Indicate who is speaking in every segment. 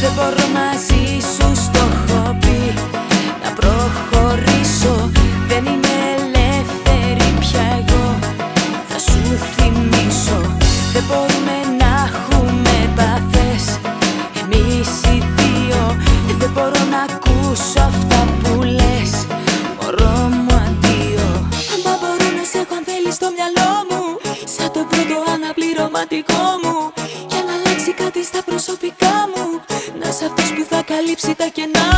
Speaker 1: Δεν μπορώ μαζί σου στο χόμπι να προχωρήσω. Δεν είμαι ελεύθερη πια εγώ. Θα σου θυμίσω. Δεν μπορούμε να έχουμε πάθες εμείς οι δύο. Δεν μπορώ να ακούσω αυτά που λες. Μωρό μου αντίο. Μα μπορώ να σε έχω αν στο μυαλό μου. Σαν το πρώτο αναπληρωματικό μου. Για να αλλάξει κάτι στα προσωπικά μου Να σε αυτός που θα καλύψει τα κενά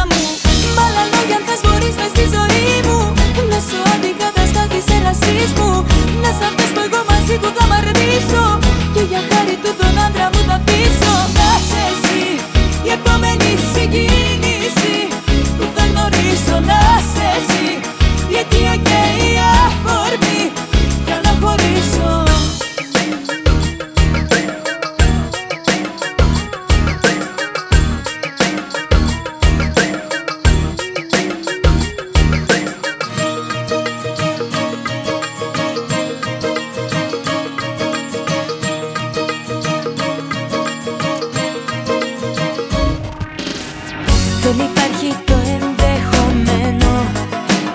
Speaker 1: Δεν υπάρχει το ενδεχομένο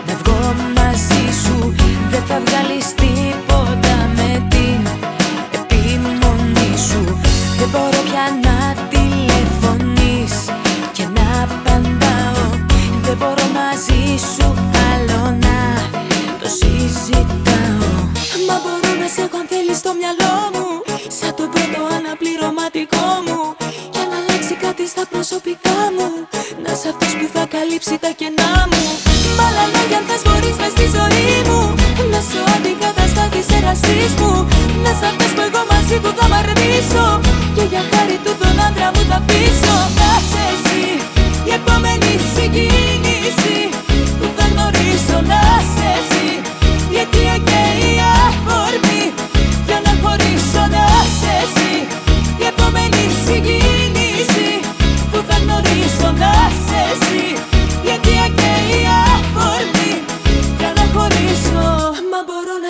Speaker 1: Να βγω μαζί σου. Δεν θα βγάλεις τίποτα με την επιμονή σου. Δεν μπορώ πια να τηλεφωνείς Και να απαντάω. Δεν μπορώ μαζί σου άλλο να το συζητάω. Μα μπορώ να σε έχω αν θέλεις στο μυαλό μου Σαν το πρώτο αναπληρωματικό μου. Για να αλλάξει κάτι στα προσωπικά μου Να σε αυτός που θα καλύψει τα κενά μου. Μ' άλλα λόγια αν θες μπορείς μες στη ζωή μου. Να σου αντικαταστάθεις σε ρασίσμου Να σε αυτός που εγώ μαζί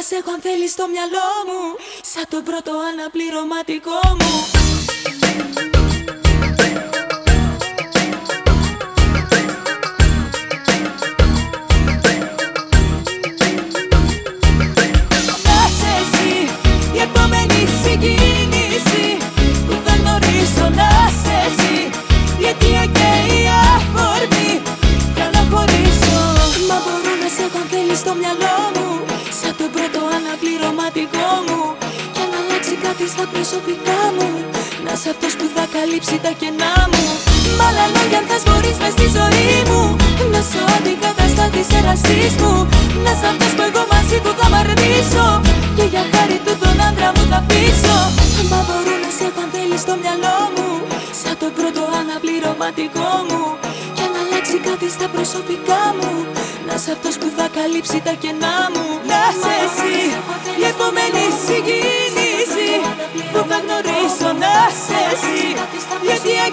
Speaker 1: σε έχω αν θέλεις στο μυαλό μου Σαν το πρώτο αναπληρωματικό μου. Να σε εσύ η επόμενη συγκίνηση Που θα γνωρίσω να σε εσύ Η αιτία και η αφορμή Για να χωρίσω. Μα μπορώ να σε έχω αν θέλεις στο μυαλό μου Σαν το πρώτο αναπληρωματικό μου. Για να αλλάξει κάτι στα προσωπικά μου. Να σε αυτός που θα καλύψει τα κενά μου. Μ' άλλα λόγια αν θες μπορείς μες στη ζωή μου. Να σου αντικαταστάθεις σε ρασίσμου Να σε αυτός που εγώ μαζί του θα μ' αρνήσω. Και για χάρη του τον άντρα μου θα αφήσω Μα μπορώ να σε έχω αν θέλεις στο μυαλό μου. Σαν το πρώτο αναπληρωματικό μου. Για να αλλάξει κάτι στα προσωπικά μου. Να σε αυτός που θα καλύψει τα κενά μου. Να σε εσύ η επόμενη συγκίνηση. Που θα γνωρίσω να σε εσύ. Η αιτία